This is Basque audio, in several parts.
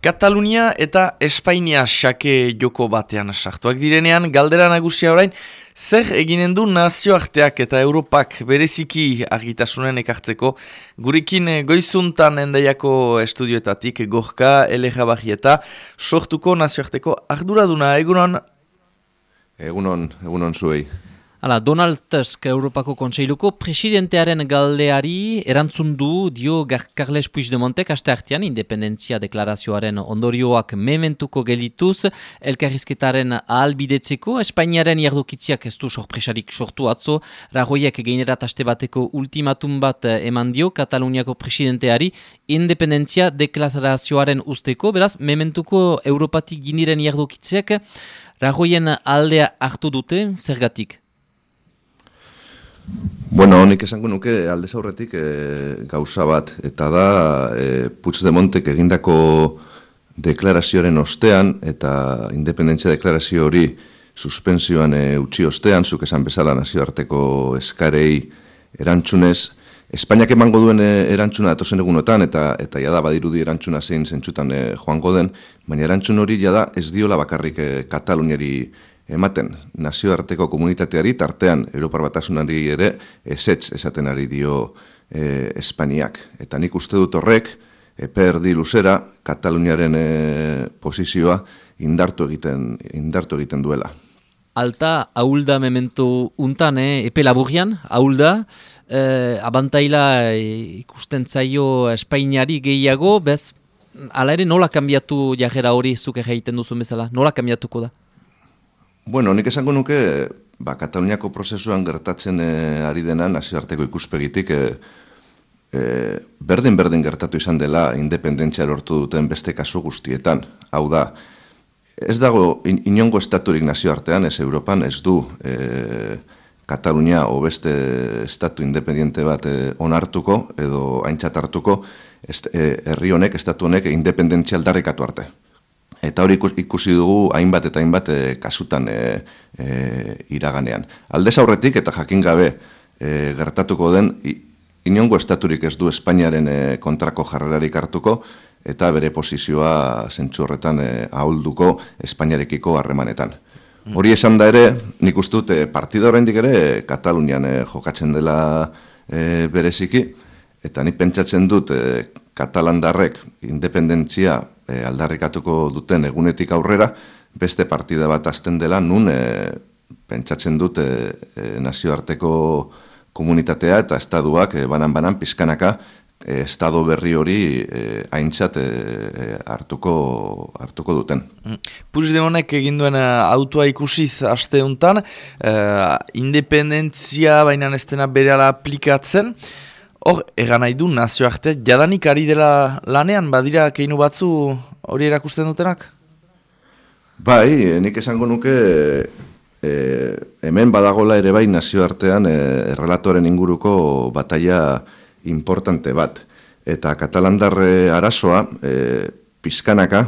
Katalunia eta Espainia xake joko batean sartuak direnean, galdera nagusia orain, zer eginen du nazioarteak eta Europak bereziki argitasunen ekartzeko, gurekin goizuntan endaiako estudioetatik gorka, elejabarri eta sortuko nazioarteko arduraduna, egunon? Egunon, egunon zuei. Hala, Donald Tusk Europako Kontseiluko presidentearen galdeari erantzun du dio Carles Puigdemontek aste artean independentzia deklarazioaren ondorioak mementuko gelituz elkarrizketaren ahalbidetzeko Espainiaren jardukitziak ez du sorpresarik sortu atzo Rajoiek geinerat aste bateko ultimatum bat eman dio Kataluniako presidenteari independentzia deklarazioaren usteko beraz mementuko Europatik giniren jardukitziak Rajoien aldea hartu dute zergatik Bueno, honik esango nuke alde zaurretik e, gauza bat, eta da e, Puigdemontek egindako deklarazioaren ostean, eta independentzia deklarazio hori suspensioan e, utzi ostean, zuk esan bezala nazioarteko eskarei erantzunez, Espainiak emango duen erantzuna atozen egunotan, eta eta jada badirudi erantzuna zein zentsutan e, joango den, baina erantzun hori jada ez diola bakarrik e, Kataluniari ematen nazioarteko komunitateari tartean Europar Batasunari ere esetz esaten ari dio e, Espainiak. Eta nik uste dut horrek, eperdi luzera, Kataluniaren e, posizioa indartu egiten, indartu egiten duela. Alta, haulda memento untan, eh? epe laburian, haulda, eh, abantaila ikusten zaio Espainiari gehiago, bez, ala ere nola kambiatu jajera hori zuke egiten duzu bezala, nola kambiatuko da? Bueno, nik esango nuke, ba, Kataluniako prozesuan gertatzen e, ari dena nazioarteko ikuspegitik, e, e, berdin-berdin gertatu izan dela independentzia lortu duten beste kasu guztietan. Hau da, ez dago inongo estaturik nazioartean, ez Europan, ez du e, Katalunia o beste estatu independiente bat e, onartuko edo aintzat hartuko, herri honek, estatu honek, independentzia aldarrikatu arte. Eta hori ikusi dugu hainbat eta hainbat e, kasutan e, e, iraganean. Aldez aurretik eta jakin gabe e, gertatuko den, inongo estaturik ez du Espainiaren e, kontrako jarrerarik hartuko, eta bere posizioa zentsu horretan e, ahulduko Espainiarekiko harremanetan. Mm. Hori esan da ere, nik uste dute partida horrendik ere Katalunian e, jokatzen dela e, bereziki, eta ni pentsatzen dut e, Katalandarrek independentzia e, aldarrikatuko duten egunetik aurrera, beste partida bat azten dela, nun e, pentsatzen dut e, nazioarteko komunitatea eta estaduak banan-banan pizkanaka e, estado berri hori e, aintzat e, hartuko, hartuko duten. Mm. Puigdemonek egin duen autua ikusiz aste honetan, e, independentzia baina ez dena bere aplikatzen, Hor, egan nahi du nazioarte, jadanik ari dela lanean, badira keinu batzu hori erakusten dutenak? Bai, nik esango nuke e, hemen badagola ere bai nazioartean e, errelatoren inguruko bataia importante bat. Eta katalandarre arazoa, e, pizkanaka,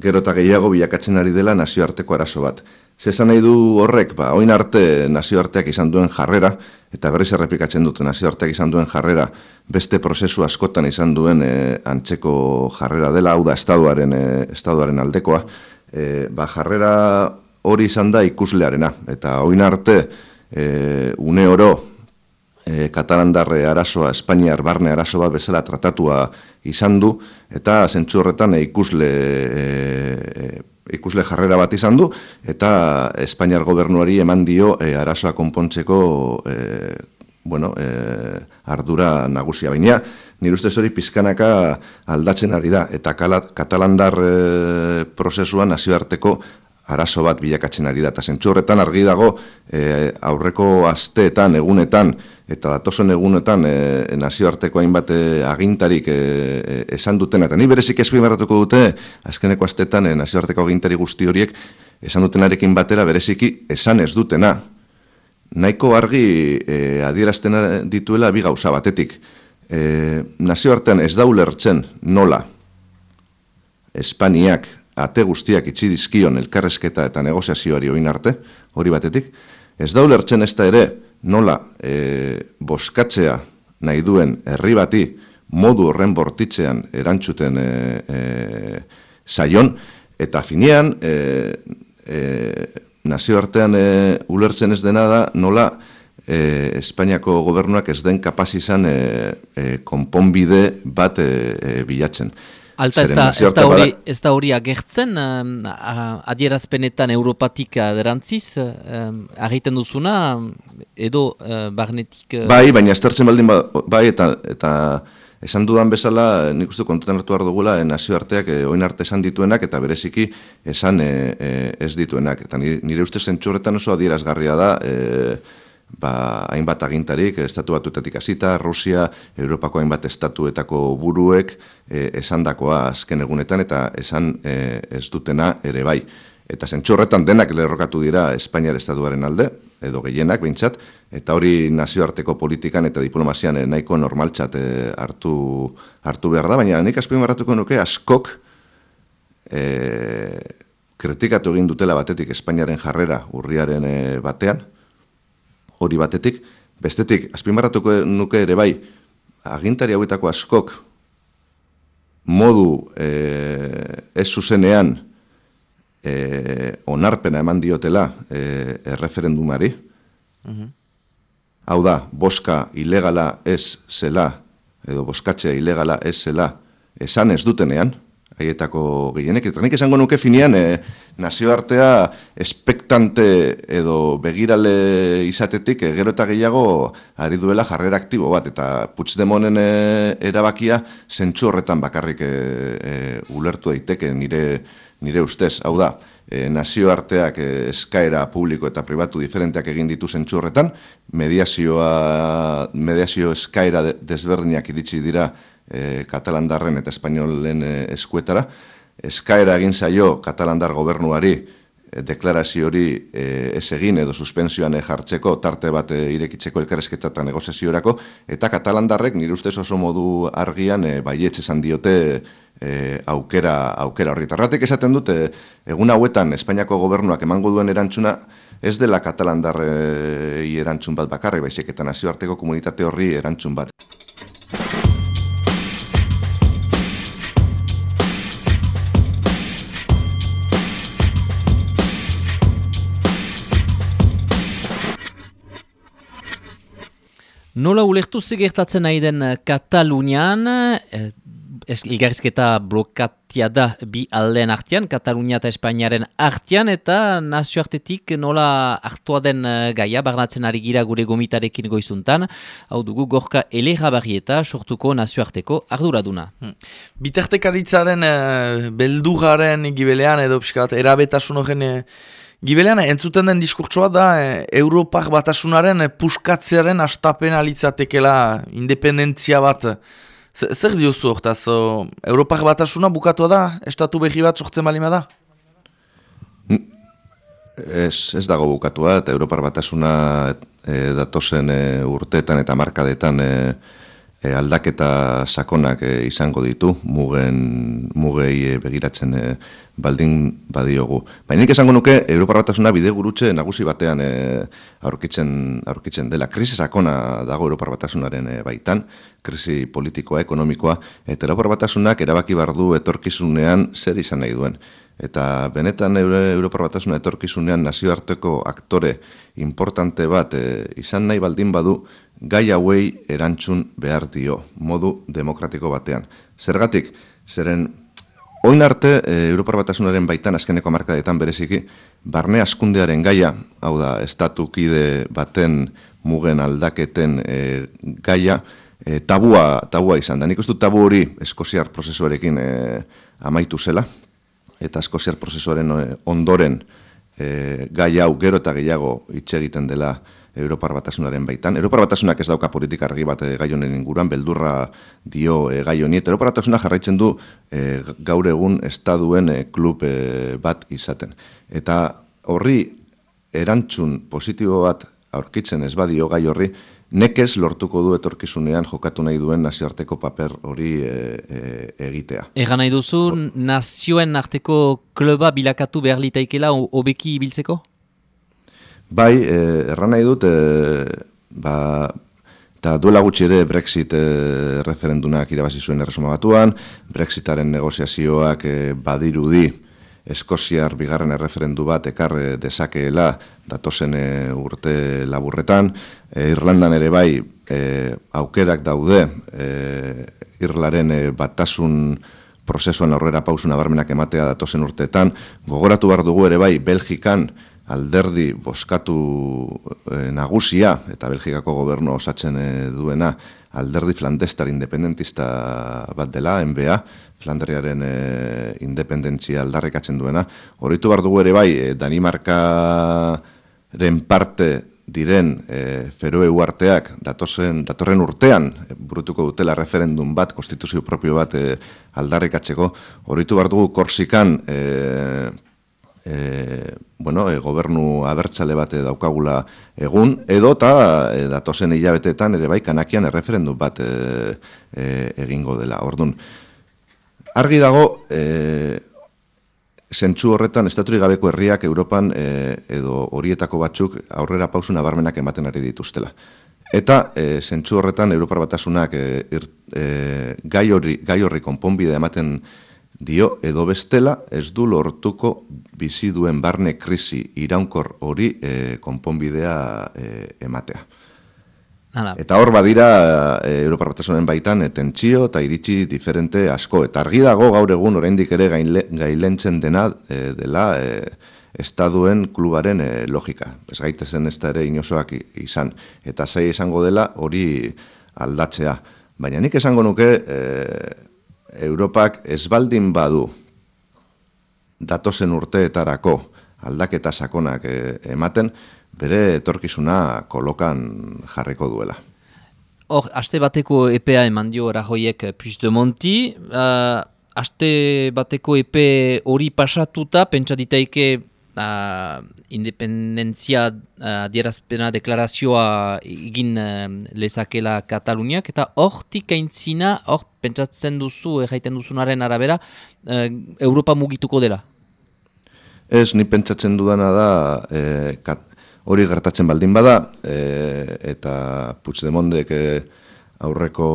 gero eta gehiago bilakatzen ari dela nazioarteko arazo bat. Zezan nahi du horrek, ba, oin arte nazioarteak izan duen jarrera, eta berriz errepikatzen dute nazioarteak izan duen jarrera, beste prozesu askotan izan duen e, antzeko jarrera dela, hau da estaduaren, e, estaduaren aldekoa, e, ba, jarrera hori izan da ikuslearena, eta oin arte e, une oro e, katalandarre arazoa, Espainiar barne arazoa bezala tratatua izan du, eta zentsu horretan e, ikusle, e, ikusle jarrera bat izan du, eta Espainiar gobernuari eman dio e, arazoa konpontzeko e, bueno, e, ardura nagusia. Baina, nire ustez hori pizkanaka aldatzen ari da, eta katalandar e, prozesuan nazioarteko arazo bat bilakatzen ari da. Eta zentsu horretan argi dago e, aurreko asteetan, egunetan, eta datozen egunetan e, nazioarteko hainbat e, agintarik e, e, esan duten. Eta ni berezik esprimarratuko dute, azkeneko asteetan e, nazioarteko agintari guzti horiek esan dutenarekin batera bereziki esan ez dutena. Nahiko argi e, adierazten dituela bi gauza batetik. E, nazioartean ez da ulertzen nola Espainiak ate guztiak itxi dizkion elkarrezketa eta negoziazioari oin arte, hori batetik, ez da ulertzen ez da ere nola e, boskatzea nahi duen herri bati modu horren bortitzean erantzuten e, e, saion, eta finean, e, e, nazioartean e, ulertzen ez dena da, nola e, Espainiako gobernuak ez den kapaz izan e, e, konponbide bat e, bilatzen. Alta ez da, ez, da hori, ez da hori agertzen, adierazpenetan Europatik aderantziz, um, agiten duzuna, edo uh, barnetik... Bai, baina estartzen baldin, ba, bai, eta, eta esan dudan bezala, nik uste kontutan hartu behar dugula, eh, nazioarteak eh, oin arte esan dituenak, eta bereziki esan eh, eh, ez dituenak. Eta nire, nire uste zentsurretan oso adierazgarria da, eh, ba, hainbat agintarik, estatu batuetatik hasita, Rusia, Europako hainbat estatuetako buruek eh, esan dakoa azken egunetan, eta esan eh, ez dutena ere bai. Eta zentsurretan denak lerrokatu dira Espainiar estatuaren alde, edo gehienak behintzat, eta hori nazioarteko politikan eta diplomazian eh, nahiko normaltzat eh, hartu, hartu behar da, baina nik azpien barratuko nuke askok e, kritikatu egin dutela batetik Espainiaren jarrera urriaren batean, hori batetik, bestetik azpien barratuko nuke ere bai, agintari hauetako askok modu e, ez zuzenean, e, onarpena eman diotela e, erreferendumari. Mhm. Hau da, boska ilegala ez zela, edo boskatzea ilegala ez zela, esan ez dutenean, haietako gehienek. Eta nik esango nuke finean, e, nazioartea espektante edo begirale izatetik, e, gero eta gehiago ari duela jarrera aktibo bat, eta Puigdemonen e, erabakia zentsu horretan bakarrik e, e, ulertu daiteke nire nire ustez, hau da, e, nazioarteak e, eskaera publiko eta pribatu diferenteak egin ditu zentsu horretan, mediazioa, mediazio eskaera desberdinak iritsi dira e, katalandarren eta espainolen e, eskuetara, eskaera egin zaio katalandar gobernuari e, deklarazio hori e, ez egin edo suspensioan jartzeko tarte bat e, irekitzeko elkarrezketa eta negoziaziorako, eta katalandarrek nire ustez oso modu argian e, baietz esan diote e, aukera, aukera horri. Tarratek esaten dute, egun hauetan Espainiako gobernuak emango duen erantzuna, ez dela katalandarrei erantzun bat bakarri, baizik eta nazioarteko komunitate horri erantzun bat. Nola ulertu zigertatzen nahi den Katalunian, eh, ilgarrizketa blokatia da bi aldean artian, Katalunia eta Espainiaren artian, eta nazioartetik nola hartua den eh, gaia, barnatzen ari gira gure gomitarekin goizuntan, hau dugu gorka elera barrieta sortuko nazioarteko arduraduna. Hmm. Bitartekaritzaren uh, beldugaren gibelean edo piskat, erabetasun horren uh, Gibelean, entzuten den diskurtsoa da, Europak batasunaren puskatzearen astapen alitzatekela independentzia bat Zer diozu hortaz, Europar batasuna bukatu da? Estatu behi bat sortzen balima da? Ez, ez dago bukatua, eta Europar batasuna e, datozen e, urteetan eta markadetan e, e, aldaketa sakonak e, izango ditu, mugen, mugei begiratzen e, baldin badiogu. Baina nik esango nuke, Europar Batasuna bide gurutze nagusi batean e, aurkitzen, aurkitzen dela. Krisi sakona dago Europar Batasunaren e, baitan, krisi politikoa, ekonomikoa, eta Europar Batasunak erabaki bardu etorkizunean zer izan nahi duen. Eta benetan Europar Batasuna etorkizunean nazioarteko aktore importante bat e, izan nahi baldin badu, gai hauei erantzun behar dio, modu demokratiko batean. Zergatik, zeren Oin arte, e, Europar Batasunaren baitan azkeneko markadetan bereziki, barne askundearen gaia, hau da, estatukide baten mugen aldaketen e, gaia, e, tabua, tabua izan da. Nik uste tabu hori eskoziar prozesuarekin e, amaitu zela, eta eskoziar prozesuaren ondoren e, gai hau gero eta gehiago hitz egiten dela Europar Batasunaren baitan. Europar Batasunak ez dauka politika argi bat e, gai honen inguruan, beldurra dio e, gai honi, eta Europar Batasunak jarraitzen du e, gaur egun estaduen e, klub bat izaten. Eta horri erantzun positibo bat aurkitzen ez badio gai horri, nekez lortuko du etorkizunean jokatu nahi duen nazioarteko paper hori egitea. Egan nahi duzu, nazioen arteko kluba bilakatu behar litaikela obeki ibiltzeko? Bai, e, erran nahi dut, e, ba, Eta duela gutxi ere Brexit e, referendunak irabazi zuen erresuma batuan, Brexitaren negoziazioak e, badirudi Eskoziar bigarren erreferendu bat ekarre dezakeela datozen urte laburretan. Irlandan ere bai aukerak daude Irlaren e, batasun prozesuan aurrera pausuna barmenak ematea datozen urteetan. Gogoratu behar dugu ere bai, Belgikan alderdi boskatu e, nagusia, eta Belgikako gobernu osatzen e, duena, alderdi flandestar independentista bat dela, NBA, Flandriaren e, independentzia aldarrekatzen duena. Horritu behar dugu ere bai, e, Danimarkaren parte diren e, feroe uarteak datozen, datorren urtean burutuko dutela referendum bat, konstituzio propio bat e, aldarrikatzeko, horritu behar dugu korsikan e, e, bueno, e, gobernu abertzale bat daukagula egun, edo eta e, datozen hilabeteetan ere bai kanakian erreferendum bat e, e, egingo dela. Orduan, argi dago, e, zentsu horretan estaturik gabeko herriak Europan e, edo horietako batzuk aurrera pausuna barmenak ematen ari dituztela. Eta e, zentsu horretan Europar batasunak e, e, gai, horri, gai horri konponbide ematen dio edo bestela ez du lortuko bizi duen barne krisi iraunkor hori e, konponbidea e, ematea. Hala. Eta hor badira e, Europar Batasunen baitan tentsio eta iritsi diferente asko. Eta argi dago gaur egun oraindik ere gailentzen dena e, dela e, estaduen klubaren e, logika. Ez gaitezen ez da ere inosoak izan. Eta zai izango dela hori aldatzea. Baina nik esango nuke e, Europak ez baldin badu datozen urteetarako aldaketa sakonak e, ematen, bere etorkizuna kolokan jarriko duela. Hor, aste bateko EPA eman dio Rajoiek Puigdemonti, uh, aste bateko EP hori pasatuta, pentsa ditaike uh, independentzia uh, dierazpena deklarazioa egin uh, lezakela Kataluniak, eta hortik aintzina, hor pentsatzen duzu, erraiten duzunaren arabera, uh, Europa mugituko dela? Ez, ni pentsatzen dudana da, eh, kat, hori gertatzen baldin bada, e, eta Puigdemondek e, aurreko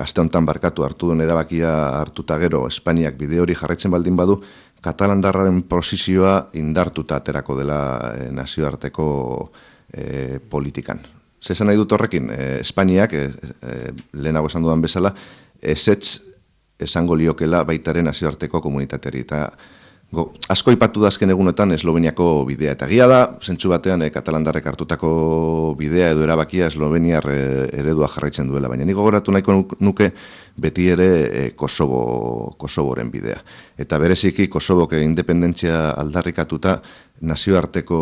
aste honetan barkatu hartu duen erabakia hartuta gero Espainiak bide hori jarraitzen baldin badu, Katalandarraren posizioa indartuta aterako dela e, nazioarteko e, politikan. Zesan nahi dut horrekin, e, Espainiak, e, e, lehenago esan dudan bezala, esetz esango liokela baitaren nazioarteko komunitateari. Eta Go, asko ipatu dazken egunetan Esloveniako bidea. Eta gila da, zentsu batean, eh, katalandarrek hartutako bidea edo erabakia Esloveniar eh, eredua jarraitzen duela. Baina niko goratu nahiko nuke beti ere eh, Kosobo, Kosoboren bidea. Eta bereziki Kosobok independentzia aldarrikatuta nazioarteko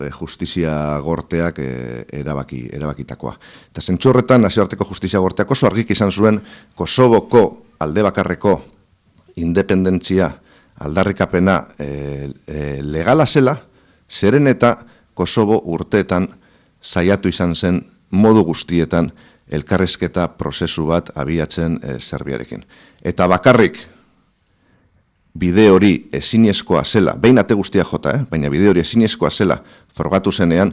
eh, justizia gorteak eh, erabaki, erabakitakoa. Eta zentsu horretan nazioarteko justizia gorteak oso argik izan zuen Kosoboko alde bakarreko independentzia aldarrikapena e, e, legala zela, zeren eta Kosovo urteetan saiatu izan zen modu guztietan elkarrezketa prozesu bat abiatzen e, Serbiarekin. Eta bakarrik bide hori ezinezkoa zela, behin ate guztia jota, eh? baina bide hori ezinezkoa zela, forgatu zenean,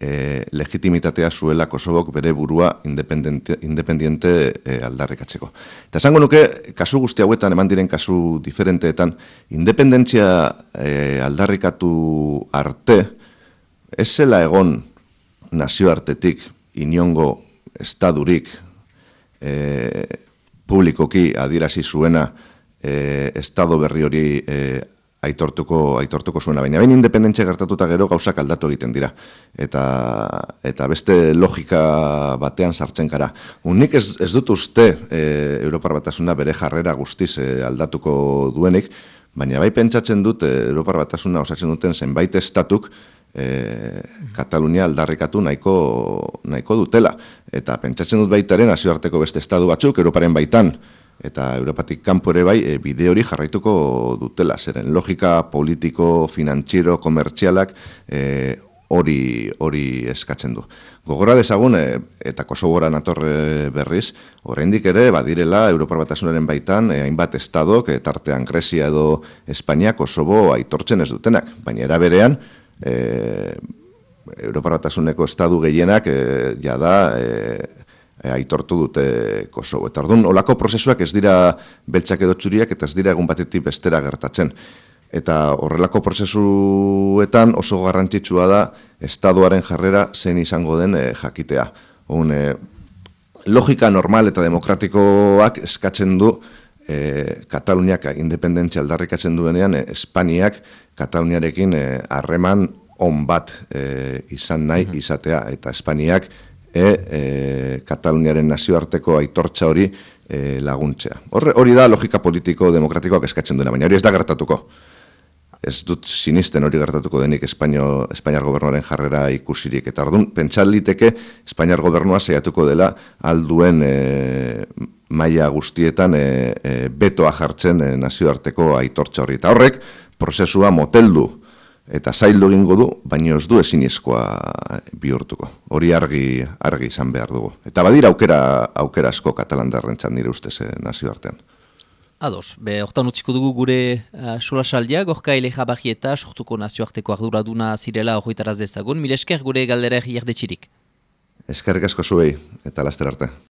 e, legitimitatea zuela Kosobok bere burua independiente, independiente e, aldarrikatzeko. Eta esango nuke, kasu guzti hauetan, eman diren kasu diferenteetan, independentzia e, aldarrikatu arte, ez zela egon nazioartetik, inongo estadurik, e, publikoki adirazi zuena, e, estado berri hori e, aitortuko aitortuko zuena baina bain independentzia gertatuta gero gauzak aldatu egiten dira. Eta eta beste logika batean sartzen gara. Unik ez, ez dut uste e, Europar batasuna bere jarrera guztiz e, aldatuko duenik baina bai pentsatzen dut e, Europar batasuna osatzen duten zenbait estatuk e, Katalunia aldarrikatu nahiko nahiko dutela. Eta pentsatzen dut baitaren nazioarteko beste estadu batzuk Europaren baitan eta Europatik kanpo ere bai e, bide hori jarraituko dutela, zeren logika politiko, finantziero, komertzialak e, hori hori eskatzen du. Gogora dezagun, e, eta Kosovora natorre berriz, oraindik ere, badirela, Europar Batasunaren baitan, e, hainbat estadok, e, tartean Grecia edo Espainia, Kosovo aitortzen ez dutenak, baina eraberean, e, Europar Batasuneko estadu gehienak, e, jada, e, e, aitortu dute Kosovo. Eta orduan, olako prozesuak ez dira beltzak edo txuriak eta ez dira egun batetik bestera gertatzen. Eta horrelako prozesuetan oso garrantzitsua da estaduaren jarrera zen izango den e, jakitea. Un, e, logika normal eta demokratikoak eskatzen du e, Kataluniak independentzia aldarrikatzen duenean, e, Espainiak Kataluniarekin harreman on bat e, izan nahi izatea, eta Espainiak e, e, Kataluniaren nazioarteko aitortza hori e, laguntzea. Hori da logika politiko demokratikoak eskatzen duena, baina hori ez da gertatuko. Ez dut sinisten hori gertatuko denik Espaino, Espainiar gobernuaren jarrera ikusirik. Eta orduan, pentsaliteke Espainiar gobernua zeiatuko dela alduen e, maila guztietan e, e, betoa jartzen e, nazioarteko aitortza hori. Eta horrek, prozesua moteldu eta zaildu egingo du, baina ez du ezinezkoa bihurtuko. Hori argi argi izan behar dugu. Eta badira aukera, aukera asko katalandarren txan nire ustez eh, nazioartean. Ados, be, hortan utziko dugu gure uh, sola saldia, gorka ele jabaji eta sortuko nazioarteko arduraduna zirela horretaraz dezagun. Mil esker gure galdera jardetxirik. Eskerrik asko zuei eta laster arte.